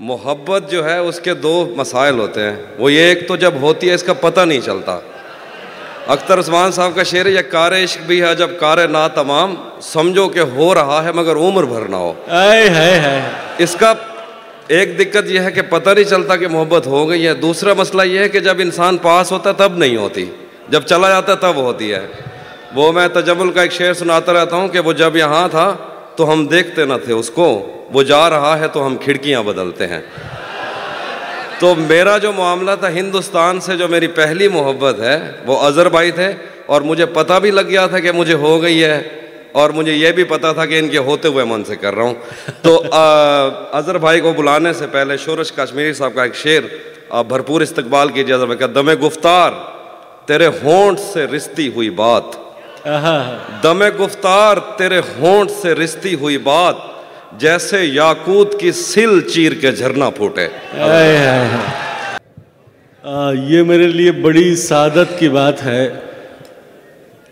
محبت جو ہے اس کے دو مسائل ہوتے ہیں۔ وہ یہ ایک تو جب ہوتی ہے اس کا پتہ نہیں چلتا۔ اختر عثمان صاحب کا شعر یہ کار عشق بھی ہے جب کار نا تمام سمجھو کہ ہو رہا ہے مگر عمر بھر نہ ہو۔ آئے ہے ہے اس کا ایک دقت یہ ہے کہ پتہ نہیں چلتا کہ محبت ہو گئی ہے۔ دوسرا مسئلہ یہ ہے کہ جب انسان پاس ہوتا تب نہیں ہوتی۔ جب چلا جاتا تب ہوتی ہے۔ وہ میں تجمل کا ایک شعر سناتا رہتا ہوں کہ وہ جب یہاں تھا تو ہم دیکھتے نہ تھے اس کو۔ وہ جا رہا ہے تو ہم کھڑکیاں بدلتے ہیں۔ تو میرا جو معاملہ تھا ہندوستان سے جو میری پہلی محبت ہے وہ اظہر بھائی تھے اور مجھے پتہ بھی لگ گیا تھا کہ مجھے ہو گئی ہے اور مجھے یہ بھی پتا تھا کہ ان کے ہوتے ہوئے من سے کر رہا ہوں۔ تو اظہر بھائی کو بلانے سے پہلے شورش کشمیری صاحب کا ایک شعر آپ بھرپور استقبال کیجیے اظہر بھائی کا دم گفتار تیرے ہونٹ سے رشتی ہوئی بات۔ دم گفتار تیرے ہونٹ سے رشتی ہوئی بات۔ جیسے یاقوت کی سل چیر کے جھرنا پھوٹے۔ یہ میرے لیے بڑی سعادت کی بات ہے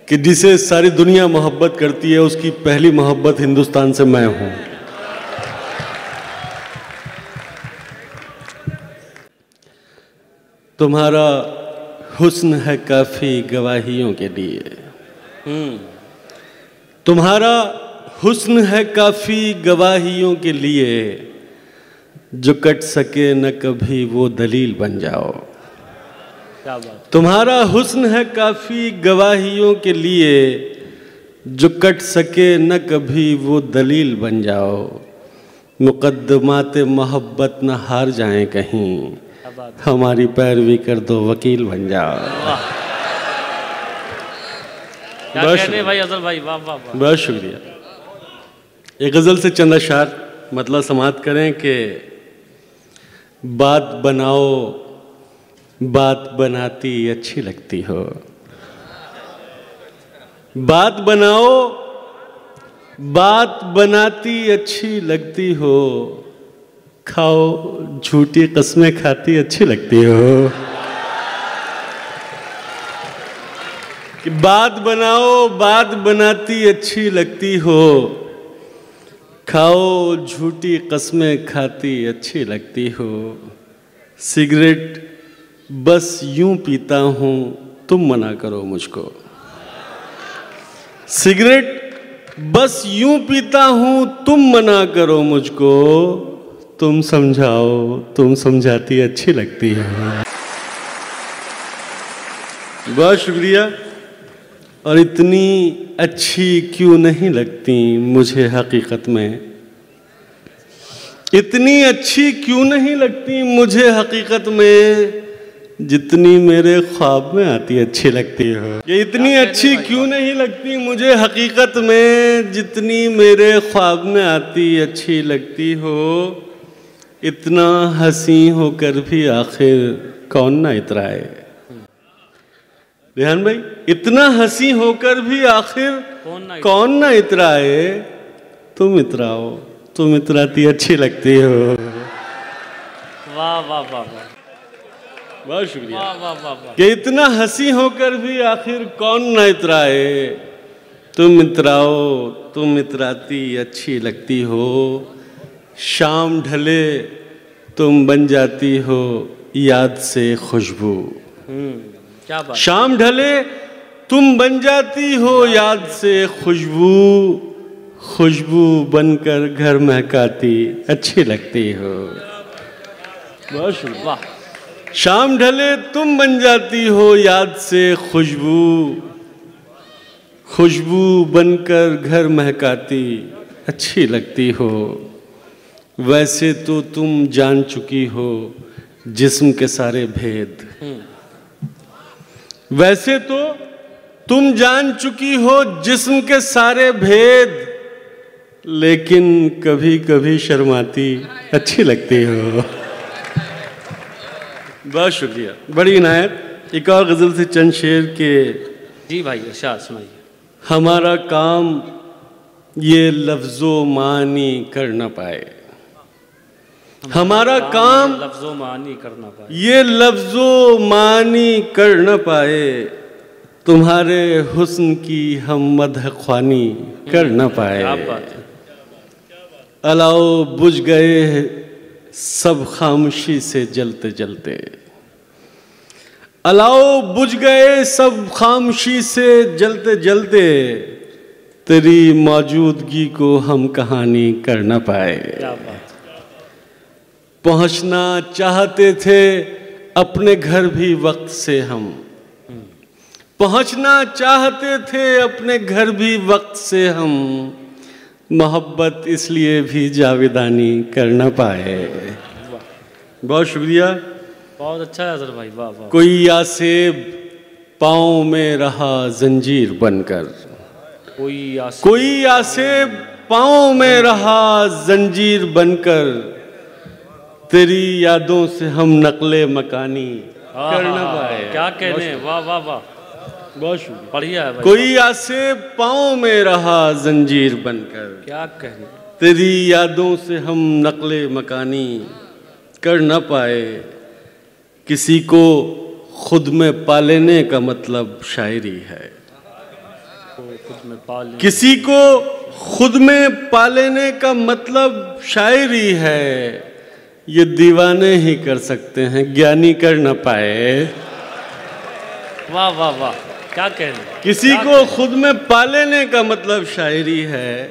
کہ جسے ساری دنیا محبت کرتی ہے اس کی پہلی محبت ہندوستان سے میں ہوں۔ تمہارا حسن ہے کافی گواہیوں کے لیے۔ تمہارا حسن ہے کافی گواہیوں کے لیے۔ جو کٹ سکے نہ کبھی وہ دلیل بن جاؤ۔ تمہارا حسن ہے کافی گواہیوں کے لیے۔ جو کٹ سکے نہ کبھی وہ دلیل بن جاؤ۔ مقدمات محبت نہ ہار جائیں کہیں۔ ہماری پیروی کر دو وکیل بن جاؤ۔ بہت شکریہ۔ ایک غزل سے چند اشار مطلب سماعت کریں کہ بات بناؤ، بات بناتی اچھی لگتی ہو۔ بات بناؤ، بات بناتی اچھی لگتی ہو۔ کھاؤ، جھوٹی قسمیں کھاتی اچھی لگتی ہو۔ بات بناؤ، بات بناتی اچھی لگتی ہو۔ کھاؤ جھوٹی قسمیں کھاتی اچھی لگتی ہو۔ سگریٹ بس یوں پیتا ہوں، تم منع کرو مجھ کو۔ سگریٹ بس یوں پیتا ہوں، تم منع کرو مجھ کو۔ تم سمجھاؤ، تم سمجھاتی اچھی لگتی ہے۔ بہت شکریہ۔ اور اتنی اچھی کیوں نہیں لگتی مجھے حقیقت میں؟ اتنی اچھی کیوں نہیں لگتی مجھے حقیقت میں جتنی میرے خواب میں آتی اچھی لگتی ہو یہ اتنی اچھی کیوں نہیں لگتی مجھے حقیقت میں جتنی میرے خواب میں آتی اچھی لگتی ہو اتنا حسین ہو کر بھی آخر کون نہ اترائے؟ ریحان بھائی؟ اتنا ہنسی ہو کر بھی آخر کون نہ اترائے؟ تم اتراؤ تم اتراتی اچھی لگتی ہو۔ بہت شکریہ۔ کہ اتنا ہنسی ہو کر بھی آخر کون نہ اترائے؟ تم اتراؤ تم اتراتی اچھی لگتی ہو۔ شام ڈھلے تم بن جاتی ہو۔ یاد سے خوشبو۔ شام ڈھلے تم بن جاتی ہو یاد سے خوشبو خوشبو بن کر گھر مہکاتی اچھی لگتی ہو۔ شام ڈھلے تم بن جاتی ہو یاد سے خوشبو خوشبو بن کر گھر مہکاتی اچھی لگتی ہو۔ ویسے تو تم جان چکی ہو جسم کے سارے بھید۔ ویسے تو تم جان چکی ہو جسم کے سارے بھید لیکن کبھی کبھی شرماتی اچھی لگتی ہو۔ بہت شکریہ۔ بڑی عنایت۔ ایک اور غزل سے چند شیر کے جی بھائی ارشاد سنائیے۔ ہمارا کام یہ لفظ و معنی کر نہ پائے۔ ہمارا کام لفظ و معنی کرنا پائے۔ یہ لفظ و معنی کر نہ پائے۔ تمہارے حسن کی ہم مدح خوانی کر نہ پائے۔ الاؤ بجھ گئے سب خاموشی سے جلتے جلتے۔ الاؤ بجھ گئے سب خاموشی سے جلتے جلتے۔ تیری موجودگی کو ہم کہانی کر نہ پائے۔ پہنچنا چاہتے تھے اپنے گھر بھی وقت سے ہم۔ پہنچنا چاہتے تھے اپنے گھر بھی وقت سے ہم محبت اس لیے بھی جاویدانی کر نہ پائے۔ بہت شکریہ۔ بہت اچھا ہے اظہر بھائی واہ واہ۔ کوئی آسیب پاؤں میں رہا زنجیر بن کر۔ کوئی آس کوئی آسیب پاؤں میں رہا زنجیر بن کر۔ تیری یادوں سے ہم نقل مکانی کر نہ پائے۔ کیا کہنے واہ واہ واہ۔ بہت شکریہ۔ بڑھیا ہے کوئی آسیب پاؤں میں رہا زنجیر بن کر۔ کیا کہنے۔ تیری یادوں سے ہم نقل مکانی کر نہ پائے۔ کسی کو خود میں پالنے کا مطلب شاعری ہے۔ کسی کو خود میں پالنے کا مطلب شاعری ہے۔ یہ دیوانے ہی کر سکتے ہیں گیانی کر نہ پائے۔ واہ واہ واہ۔ کیا کہنے کسی کو خود میں پالنے کا مطلب شاعری ہے۔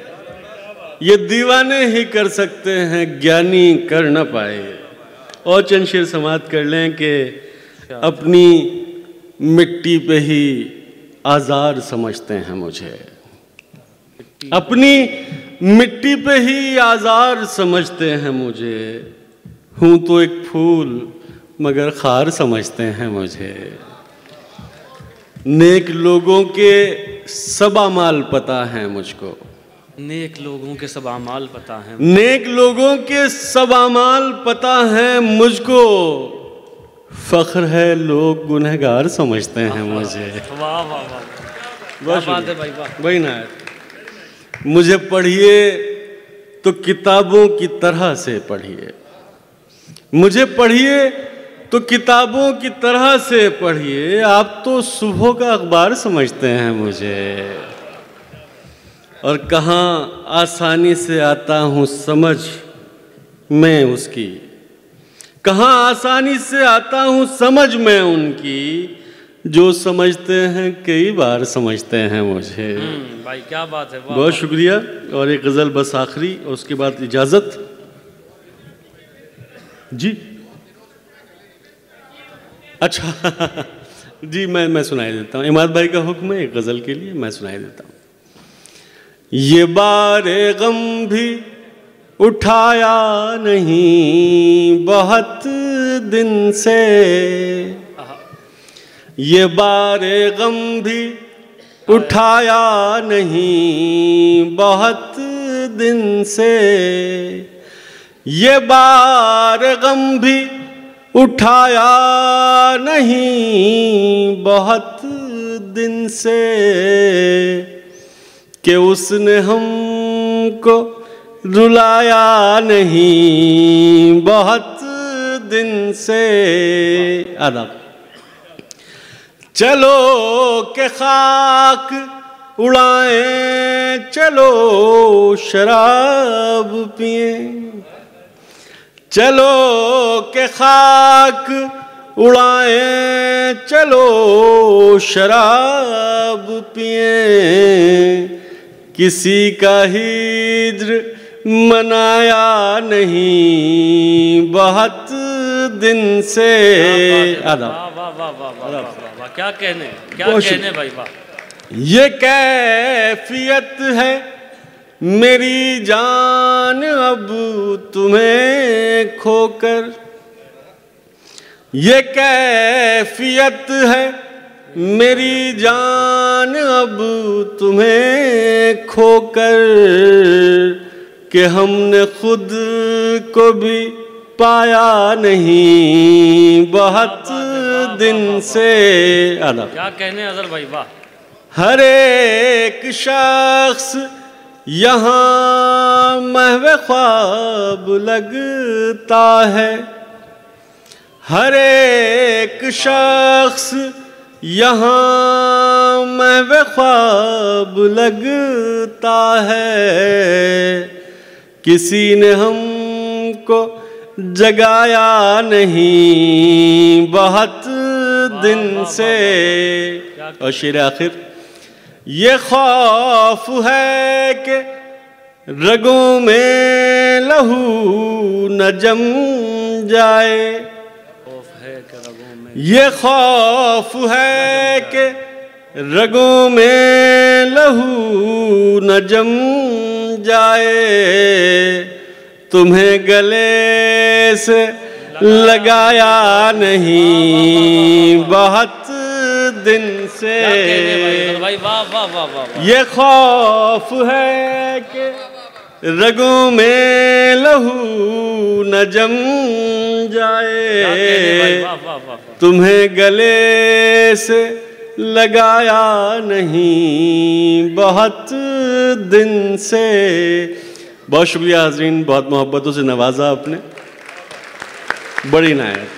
یہ دیوانے ہی کر سکتے ہیں گیانی کر نہ پائے۔ اور چند شیر سماعت کر لیں کہ اپنی مٹی پہ ہی آزار سمجھتے ہیں مجھے۔ اپنی مٹی پہ ہی آزار سمجھتے ہیں مجھے۔ ہوں تو ایک پھول مگر خار سمجھتے ہیں مجھے۔ نیک لوگوں کے سب اعمال پتہ ہیں مجھ کو۔ نیک لوگوں کے سب اعمال پتہ ہیں۔ نیک لوگوں کے سب اعمال پتہ ہیں مجھ کو۔ فخر ہے لوگ گنہگار سمجھتے ہیں مجھے۔ واہ واہ واہ کیا بات ہے بھائی نا مجھے پڑھیے تو کتابوں کی طرح سے پڑھیے۔ مجھے پڑھیے تو کتابوں کی طرح سے پڑھیے۔ آپ تو صبح کا اخبار سمجھتے ہیں مجھے۔ اور کہاں آسانی سے آتا ہوں سمجھ میں اس کی۔ کہاں آسانی سے آتا ہوں سمجھ میں ان کی۔ جو سمجھتے ہیں کئی بار سمجھتے ہیں مجھے۔ بھائی کیا بات ہے؟ بہت شکریہ۔ اور ایک غزل بس آخری اور اس کے بعد اجازت۔ جی؟ اچھا. جی میں میں سنائی دیتا ہوں. اماد بھائی کا حکم ہے، ایک غزل کے لیے میں سنائی دیتا ہوں. یہ بار غم بھی اٹھایا نہیں بہت دن سے. یہ بار غم بھی اٹھایا نہیں بہت دن سے. یہ بار غم بھی اٹھایا نہیں بہت دن سے کہ اس نے ہم کو رلایا نہیں بہت دن سے۔ آداب۔ چلو کہ خاک اڑائیں، چلو شراب پئیں۔ چلو کہ خاک اڑائیں چلو شراب پئیں کسی کا ہجر منایا نہیں بہت دن سے۔ آداب۔ کیا کہنے کیا کہنے بھائی یہ کیفیت ہے میری جان اب تمہیں کھو کر یہ کیفیت ہے میری جان اب تمہیں کھو کر کہ ہم نے خود کو بھی پایا نہیں بہت دن سے۔ کیا کہنے اظہر بھائی؟ واہ۔ ہر ایک شخص یہاں محو خواب لگتا ہے۔ ہر ایک شخص یہاں محو خواب لگتا ہے۔ کسی نے ہم کو جگایا نہیں بہت دن سے۔ اور شیر آخر۔ یہ خوف ہے کہ رگوں میں لہو نہ جم جائے۔ یہ خوف ہے کہ رگوں میں لہو نہ جم جائے۔ تمہیں گلے سے لگایا نہیں بہت دن سے۔ یہ خوف ہے کہ رگوں میں لہو نہ جم جائے تمہیں گلے سے لگایا نہیں بہت دن سے۔ بہت شکریہ حاضرین بہت محبتوں سے نوازا آپ نے۔ بڑی نایت